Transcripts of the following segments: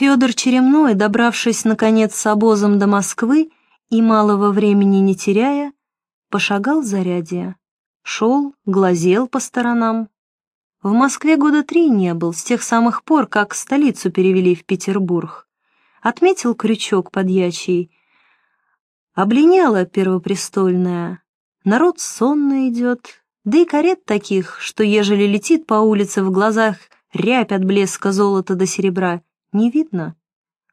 Федор Черемной, добравшись, наконец, с обозом до Москвы и малого времени не теряя, пошагал зарядье. Шел, глазел по сторонам. В Москве года три не был, с тех самых пор, как столицу перевели в Петербург. Отметил крючок подьячий. Облиняла первопрестольная. Народ сонно идет, да и карет таких, что ежели летит по улице в глазах рябь от блеска золота до серебра, не видно.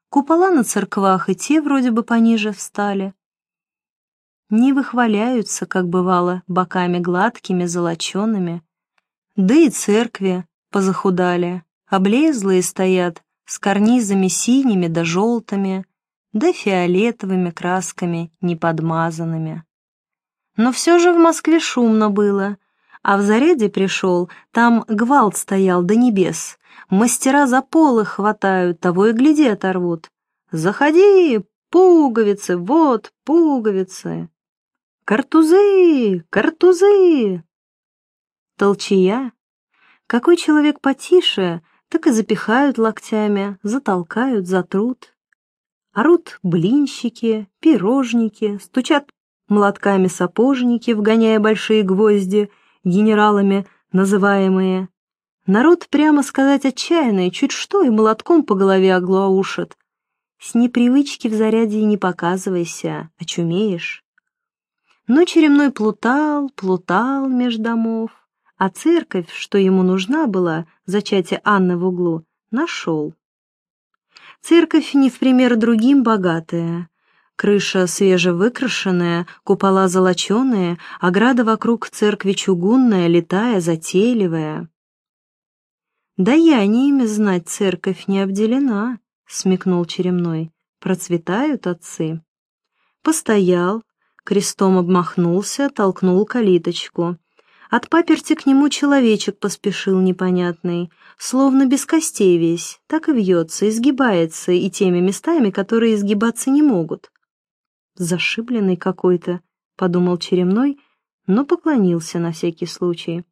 Купола на церквах и те вроде бы пониже встали. Не выхваляются, как бывало, боками гладкими, золочеными. Да и церкви позахудали, облезлые стоят, с карнизами синими да желтыми, да фиолетовыми красками неподмазанными. Но все же в Москве шумно было, а в заряде пришел, там гвалт стоял до небес, мастера за полы хватают, того и гляди оторвут. Заходи, пуговицы, вот пуговицы. «Картузы! Картузы!» Толчия. Какой человек потише, так и запихают локтями, затолкают, затрут. Орут блинщики, пирожники, стучат молотками сапожники, вгоняя большие гвозди, генералами называемые. Народ, прямо сказать, отчаянный, чуть что и молотком по голове оглаушат. С непривычки в заряде не показывайся, очумеешь. Но Черемной плутал, плутал меж домов, а церковь, что ему нужна была, зачатие Анны в углу, нашел. Церковь не в пример другим богатая. Крыша свежевыкрашенная, купола золоченые, ограда вокруг церкви чугунная, летая, затейливая. «Да я не ими знать церковь не обделена», — смекнул Черемной. «Процветают отцы». Постоял, крестом обмахнулся, толкнул калиточку. От паперти к нему человечек поспешил непонятный, словно без костей весь, так и вьется, изгибается и теми местами, которые изгибаться не могут. «Зашибленный какой-то», — подумал Черемной, но поклонился на всякий случай.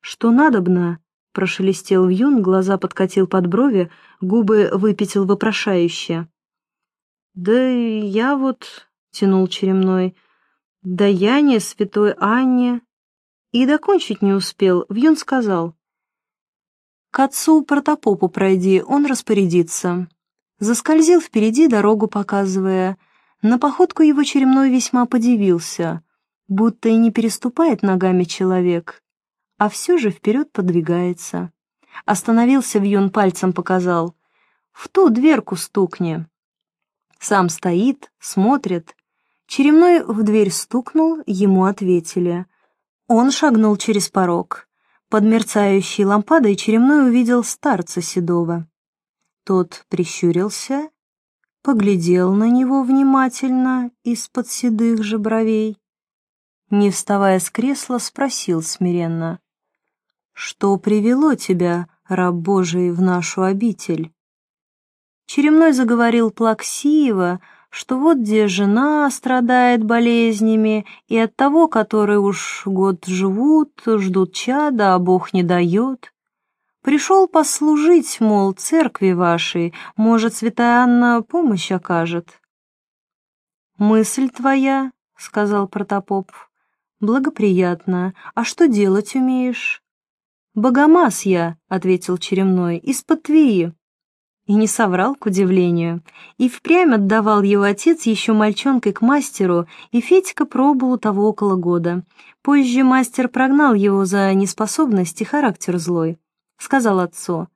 «Что надобно?» — прошелестел вьюн, глаза подкатил под брови, губы выпятил вопрошающе. «Да я вот тянул Черемной. «Да я не святой Анне». И докончить не успел, Вьюн сказал. «К отцу протопопу пройди, он распорядится». Заскользил впереди, дорогу показывая. На походку его Черемной весьма подивился, будто и не переступает ногами человек, а все же вперед подвигается. Остановился Вьюн, пальцем показал. «В ту дверку стукни». Сам стоит, смотрит, Черемной в дверь стукнул, ему ответили. Он шагнул через порог. Под мерцающей лампадой Черемной увидел старца седого. Тот прищурился, поглядел на него внимательно из-под седых же бровей. Не вставая с кресла, спросил смиренно. «Что привело тебя, раб Божий, в нашу обитель?» Черемной заговорил плаксиво, что вот где жена страдает болезнями, и от того, которые уж год живут, ждут чада, а Бог не дает. Пришел послужить, мол, церкви вашей, может, святая Анна помощь окажет. «Мысль твоя», — сказал протопоп, — «благоприятна. А что делать умеешь?» «Богомаз я», — ответил Черемной, — «из-под Твии». И не соврал, к удивлению. И впрямь отдавал его отец еще мальчонкой к мастеру, и Федька пробыл у того около года. Позже мастер прогнал его за неспособность и характер злой. Сказал отцу,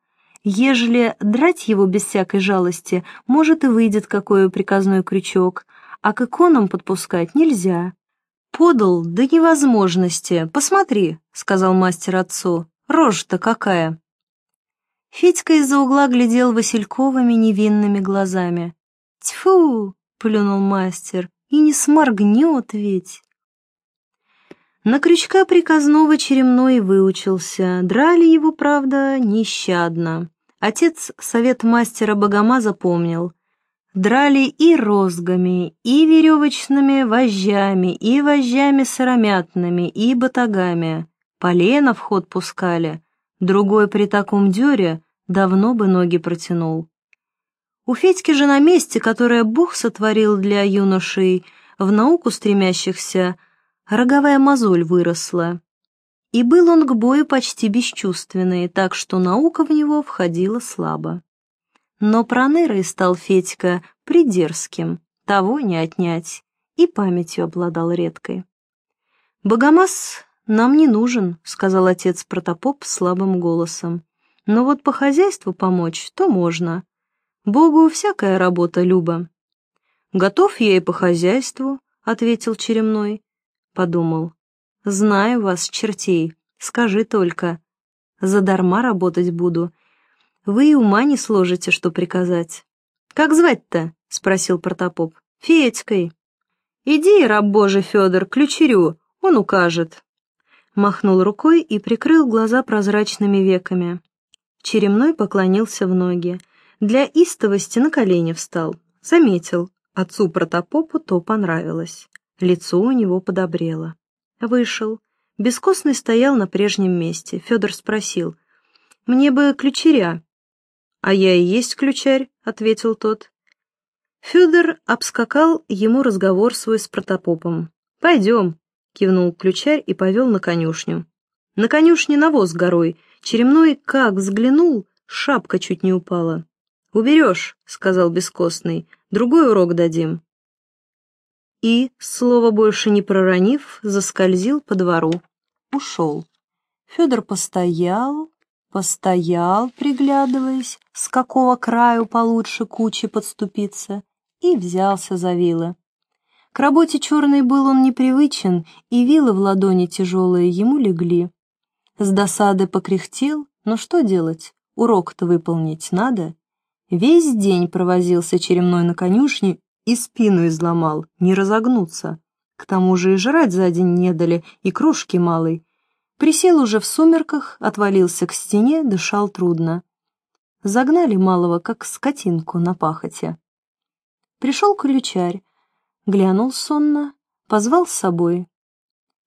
«Ежели драть его без всякой жалости, может и выйдет какой приказной крючок, а к иконам подпускать нельзя». «Подал до невозможности, посмотри», — сказал мастер отцу, «рожа-то какая». Федька из-за угла глядел Васильковыми невинными глазами. «Тьфу!» — плюнул мастер. «И не сморгнет ведь!» На крючка приказного черемной выучился. Драли его, правда, нещадно. Отец совет мастера Богома запомнил. Драли и розгами, и веревочными вожжами, и вожжами сыромятными, и батагами. Полено в ход пускали. Другой при таком дёре давно бы ноги протянул. У Федьки же на месте, которое Бог сотворил для юношей, в науку стремящихся, роговая мозоль выросла. И был он к бою почти бесчувственный, так что наука в него входила слабо. Но пронырой стал Федька придерзким, того не отнять, и памятью обладал редкой. «Богомаз нам не нужен», — сказал отец Протопоп слабым голосом. «Но вот по хозяйству помочь то можно. Богу всякая работа люба». «Готов я и по хозяйству», — ответил Черемной. Подумал, Знаю вас, чертей, скажи только. Задарма работать буду. Вы и ума не сложите, что приказать. Как звать-то? — спросил Протопоп. Федькой. Иди, раб Божий Федор, ключерю, он укажет. Махнул рукой и прикрыл глаза прозрачными веками. Черемной поклонился в ноги. Для истовости на колени встал. Заметил, отцу Протопопу то понравилось. Лицо у него подобрело. Вышел. Бескостный стоял на прежнем месте. Федор спросил. «Мне бы ключеря». «А я и есть ключарь», — ответил тот. Федор обскакал ему разговор свой с протопопом. «Пойдем», — кивнул ключарь и повел на конюшню. На конюшне навоз горой. Черемной как взглянул, шапка чуть не упала. «Уберешь», — сказал бескостный, — «другой урок дадим» и, слова больше не проронив, заскользил по двору. Ушел. Федор постоял, постоял, приглядываясь, с какого краю получше кучи подступиться, и взялся за вилы. К работе черной был он непривычен, и вилы в ладони тяжелые ему легли. С досады покряхтел, но что делать, урок-то выполнить надо. Весь день провозился черемной на конюшне и спину изломал, не разогнуться. К тому же и жрать за день не дали, и кружки малой. Присел уже в сумерках, отвалился к стене, дышал трудно. Загнали малого, как скотинку на пахоте. Пришел ключарь, глянул сонно, позвал с собой.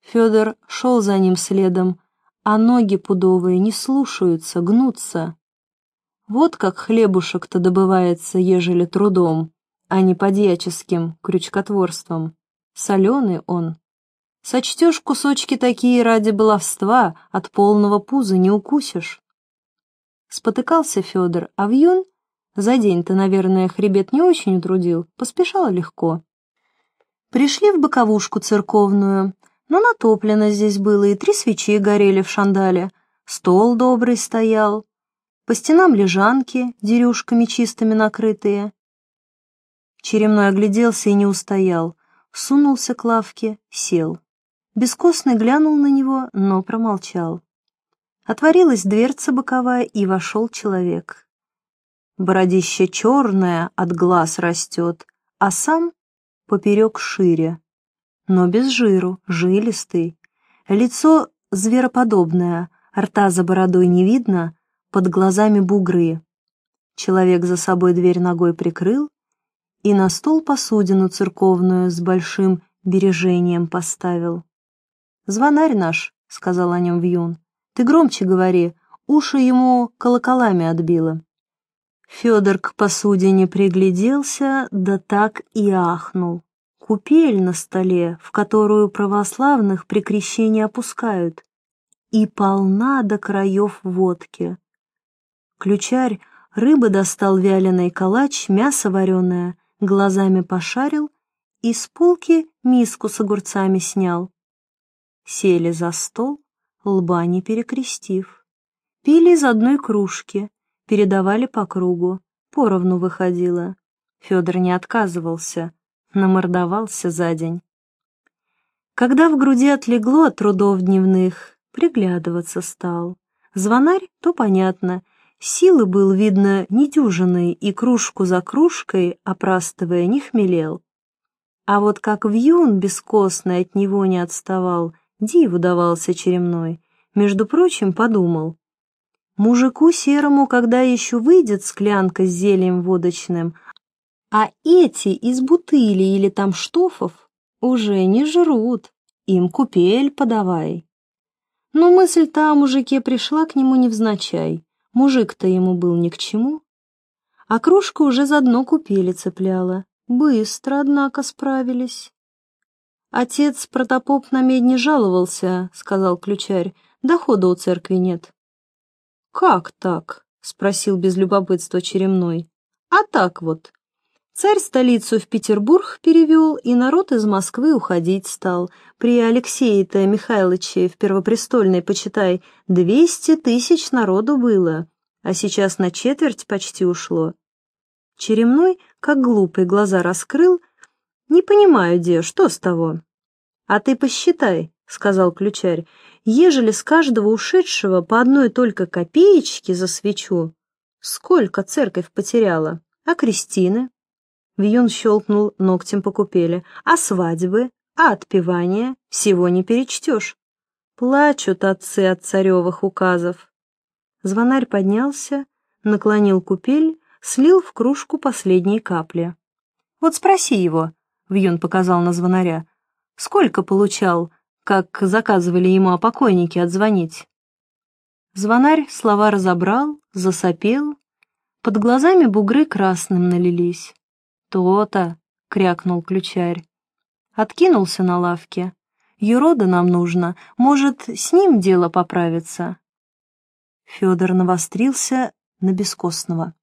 Федор шел за ним следом, а ноги пудовые не слушаются, гнутся. Вот как хлебушек-то добывается, ежели трудом а не подьяческим крючкотворством. Соленый он. Сочтешь кусочки такие ради баловства, от полного пуза не укусишь. Спотыкался Федор, а вьюн, за день-то, наверное, хребет не очень утрудил, поспешал легко. Пришли в боковушку церковную, но натоплено здесь было, и три свечи горели в шандале, стол добрый стоял, по стенам лежанки, дерюшками чистыми накрытые, Черемной огляделся и не устоял, сунулся к лавке, сел. Бескостный глянул на него, но промолчал. Отворилась дверца боковая, и вошел человек. Бородище черное от глаз растет, а сам поперек шире, но без жиру, жилистый. Лицо звероподобное, рта за бородой не видно, под глазами бугры. Человек за собой дверь ногой прикрыл, и на стол посудину церковную с большим бережением поставил. «Звонарь наш», — сказал о нем Вьюн, — «ты громче говори, уши ему колоколами отбило». Федор к посудине пригляделся, да так и ахнул. Купель на столе, в которую православных при крещении опускают, и полна до краев водки. Ключарь рыбы достал вяленый калач, мясо вареное, глазами пошарил и с полки миску с огурцами снял. Сели за стол, лба не перекрестив. Пили из одной кружки, передавали по кругу, поровну выходило. Федор не отказывался, намордовался за день. Когда в груди отлегло от трудов дневных, приглядываться стал. Звонарь, то понятно, Силы был, видно, недюжинный, и кружку за кружкой, опрастывая, не хмелел. А вот как вьюн бескостный от него не отставал, диву давался черемной. Между прочим, подумал. Мужику серому, когда еще выйдет склянка с зельем водочным, а эти из бутыли или там штофов уже не жрут, им купель подавай. Но мысль-то о мужике пришла к нему невзначай. Мужик-то ему был ни к чему. А кружка уже за дно купели цепляла. Быстро, однако, справились. «Отец протопоп на медне жаловался», — сказал ключарь. «Дохода у церкви нет». «Как так?» — спросил без любопытства Черемной. «А так вот. Царь столицу в Петербург перевел, и народ из Москвы уходить стал. При Алексее-то Михайловиче в Первопрестольной, почитай, двести тысяч народу было, а сейчас на четверть почти ушло. Черемной, как глупый, глаза раскрыл. «Не понимаю, де, что с того?» «А ты посчитай», — сказал ключарь, «ежели с каждого ушедшего по одной только копеечке за свечу, сколько церковь потеряла? А крестины?» Вьюн щелкнул ногтем по купели. «А свадьбы? А отпевания? Всего не перечтешь. Плачут отцы от царевых указов». Звонарь поднялся, наклонил купель слил в кружку последние капли. «Вот спроси его», — Вьюн показал на звонаря, — «сколько получал, как заказывали ему о покойнике отзвонить?» Звонарь слова разобрал, засопел, под глазами бугры красным налились. «То-то», — крякнул ключарь. Откинулся на лавке. «Юрода нам нужно, может, с ним дело поправится?» Федор навострился на бескостного.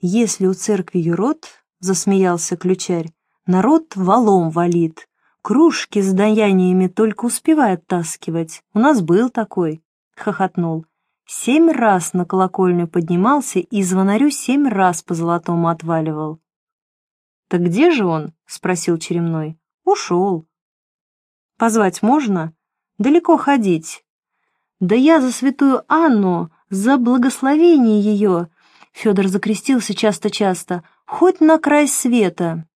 «Если у церкви юрод, — засмеялся ключарь, — народ валом валит, кружки с даяниями только успевает таскивать. У нас был такой», — хохотнул. Семь раз на колокольню поднимался и звонарю семь раз по золотому отваливал. «Так где же он?» — спросил Черемной. «Ушел». «Позвать можно? Далеко ходить». «Да я за святую Анну, за благословение ее, Федор закрестился часто-часто. «Хоть на край света!»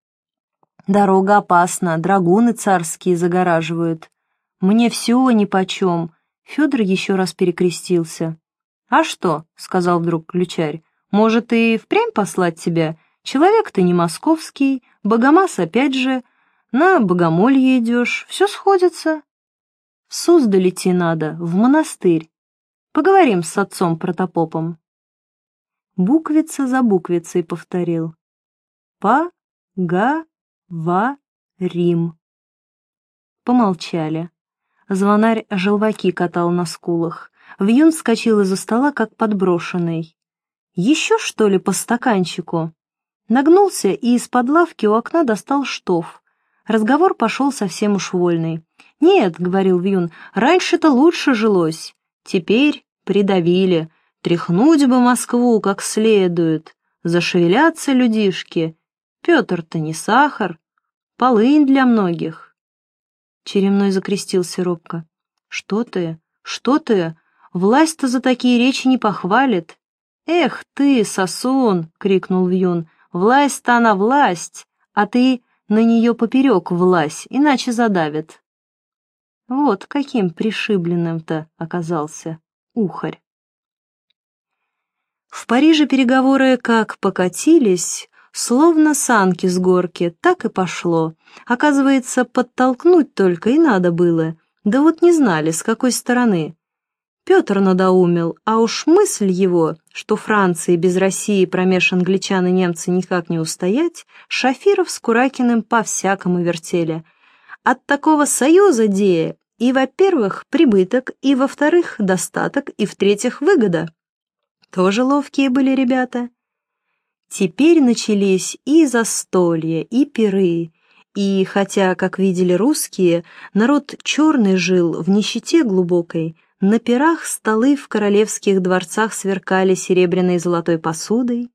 «Дорога опасна, драгуны царские загораживают. Мне все нипочем!» Федор еще раз перекрестился. «А что?» — сказал вдруг ключарь. «Может, и впрямь послать тебя? Человек ты не московский, богомаз опять же. На богомолье идешь, все сходится. В Суздаль идти надо, в монастырь. Поговорим с отцом протопопом» буквица за буквицей повторил. Па-га-ва-рим. Помолчали. Звонарь желваки катал на скулах. Вьюн вскочил из-за стола, как подброшенный. «Еще, что ли, по стаканчику?» Нагнулся и из-под лавки у окна достал штоф. Разговор пошел совсем уж вольный. «Нет», — говорил Вьюн, — «раньше-то лучше жилось. Теперь придавили. Тряхнуть бы Москву как следует, зашевелятся людишки. Петр-то не сахар, полынь для многих. Черемной закрестился робко. Что ты, что ты, власть-то за такие речи не похвалит. Эх ты, сосун, крикнул Вьюн, власть-то она власть, а ты на нее поперек власть, иначе задавит. Вот каким пришибленным-то оказался ухарь. В Париже переговоры как покатились, словно санки с горки, так и пошло. Оказывается, подтолкнуть только и надо было, да вот не знали, с какой стороны. Петр надоумил, а уж мысль его, что Франции без России промеж англичан и немцы никак не устоять, Шафиров с Куракиным по-всякому вертели. От такого союза дея и, во-первых, прибыток, и, во-вторых, достаток, и, в-третьих, выгода. Тоже ловкие были ребята. Теперь начались и застолья, и пиры, и, хотя, как видели русские, народ черный жил в нищете глубокой, на пирах столы в королевских дворцах сверкали серебряной и золотой посудой,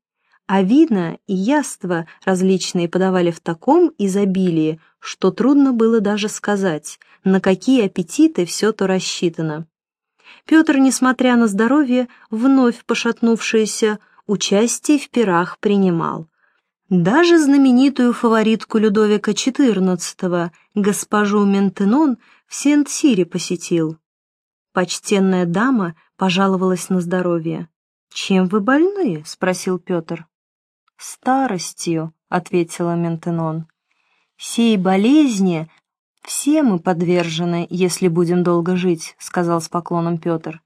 а вина и яства различные подавали в таком изобилии, что трудно было даже сказать, на какие аппетиты все то рассчитано. Петр, несмотря на здоровье, вновь пошатнувшееся, участие в пирах принимал. Даже знаменитую фаворитку Людовика XIV, госпожу Ментенон, в Сент-Сире посетил. Почтенная дама пожаловалась на здоровье. «Чем вы больны?» — спросил Петр. «Старостью», — ответила Ментенон. «Сей болезни «Все мы подвержены, если будем долго жить», — сказал с поклоном Петр.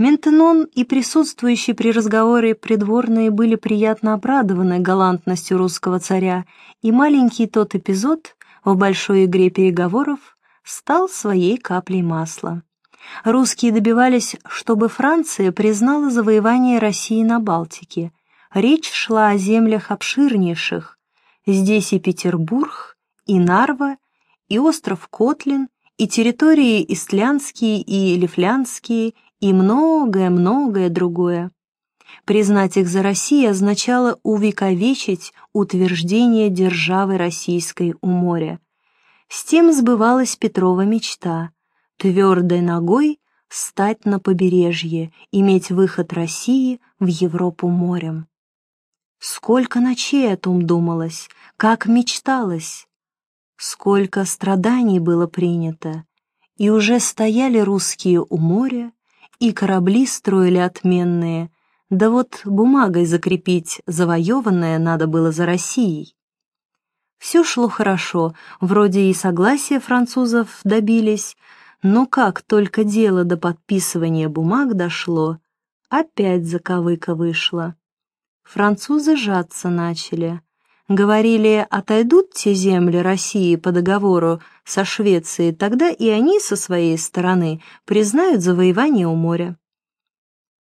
Ментенон и присутствующие при разговоре придворные были приятно обрадованы галантностью русского царя, и маленький тот эпизод в большой игре переговоров стал своей каплей масла. Русские добивались, чтобы Франция признала завоевание России на Балтике. Речь шла о землях обширнейших. Здесь и Петербург, и Нарва, и остров Котлин, и территории Истлянские и Лифлянские, и многое-многое другое. Признать их за Россией означало увековечить утверждение державы российской у моря. С тем сбывалась Петрова мечта — твердой ногой стать на побережье, иметь выход России в Европу морем. Сколько ночей о том думалось, как мечталось, сколько страданий было принято, и уже стояли русские у моря, и корабли строили отменные, да вот бумагой закрепить завоеванное надо было за Россией. Все шло хорошо, вроде и согласия французов добились, но как только дело до подписывания бумаг дошло, опять заковыка вышла. Французы жаться начали. Говорили, отойдут те земли России по договору со Швецией, тогда и они со своей стороны признают завоевание у моря.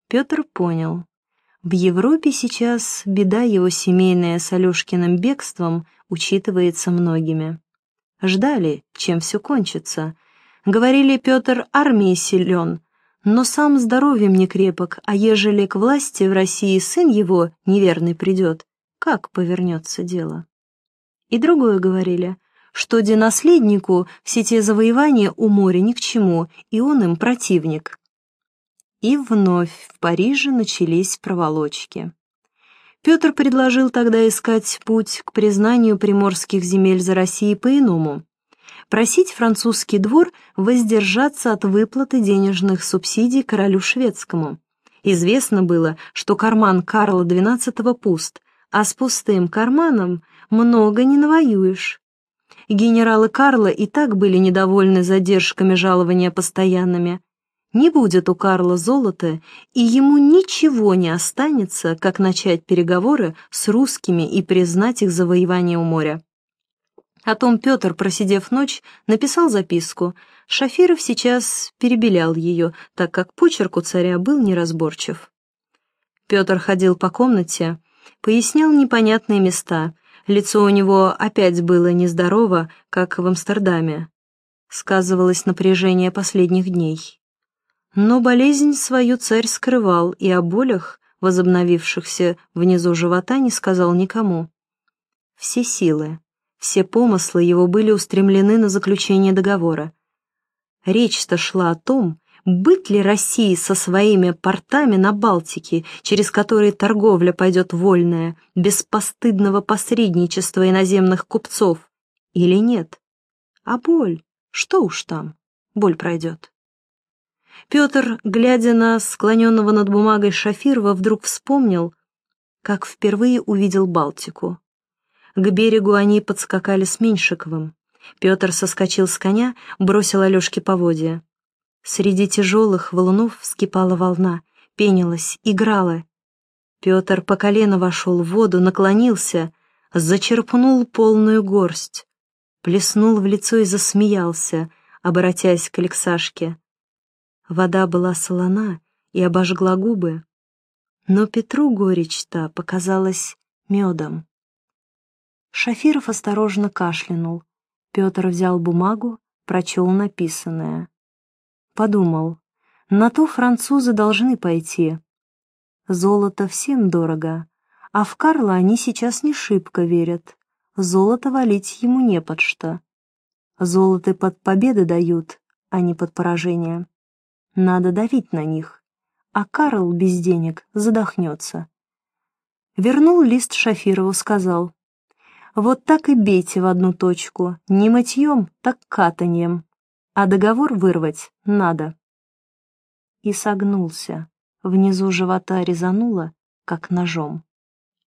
Петр понял. В Европе сейчас беда его семейная с Алешкиным бегством учитывается многими. Ждали, чем все кончится. Говорили, Петр армией силен, но сам здоровьем не крепок, а ежели к власти в России сын его неверный придет, как повернется дело? И другое говорили, что денаследнику все те завоевания у моря ни к чему, и он им противник. И вновь в Париже начались проволочки. Петр предложил тогда искать путь к признанию приморских земель за Россией по-иному просить французский двор воздержаться от выплаты денежных субсидий королю шведскому. Известно было, что карман Карла XII пуст, а с пустым карманом много не навоюешь. Генералы Карла и так были недовольны задержками жалования постоянными. Не будет у Карла золота, и ему ничего не останется, как начать переговоры с русскими и признать их завоевание у моря. О том Петр, просидев ночь, написал записку. Шафиров сейчас перебелял ее, так как почерк у царя был неразборчив. Петр ходил по комнате, пояснял непонятные места. Лицо у него опять было нездорово, как в Амстердаме. Сказывалось напряжение последних дней. Но болезнь свою царь скрывал и о болях, возобновившихся внизу живота, не сказал никому. Все силы, все помыслы его были устремлены на заключение договора. Речь-то шла о том, быть ли России со своими портами на Балтике, через которые торговля пойдет вольная, без постыдного посредничества иноземных купцов, или нет. А боль, что уж там, боль пройдет. Петр, глядя на склоненного над бумагой Шафирова, вдруг вспомнил, как впервые увидел Балтику. К берегу они подскакали с Меньшиковым. Петр соскочил с коня, бросил Алешке поводья. Среди тяжелых валунов вскипала волна, пенилась, играла. Петр по колено вошел в воду, наклонился, зачерпнул полную горсть, плеснул в лицо и засмеялся, обратясь к Алексашке. Вода была солона и обожгла губы, но Петру горечь-то показалась медом. Шафиров осторожно кашлянул. Петр взял бумагу, прочел написанное. Подумал, на то французы должны пойти. Золото всем дорого, а в Карла они сейчас не шибко верят. Золото валить ему не под что. Золото под победы дают, а не под поражение. Надо давить на них, а Карл без денег задохнется. Вернул лист Шафирову, сказал — вот так и бейте в одну точку, не мытьем, так катаньем, а договор вырвать надо. И согнулся, внизу живота резануло, как ножом.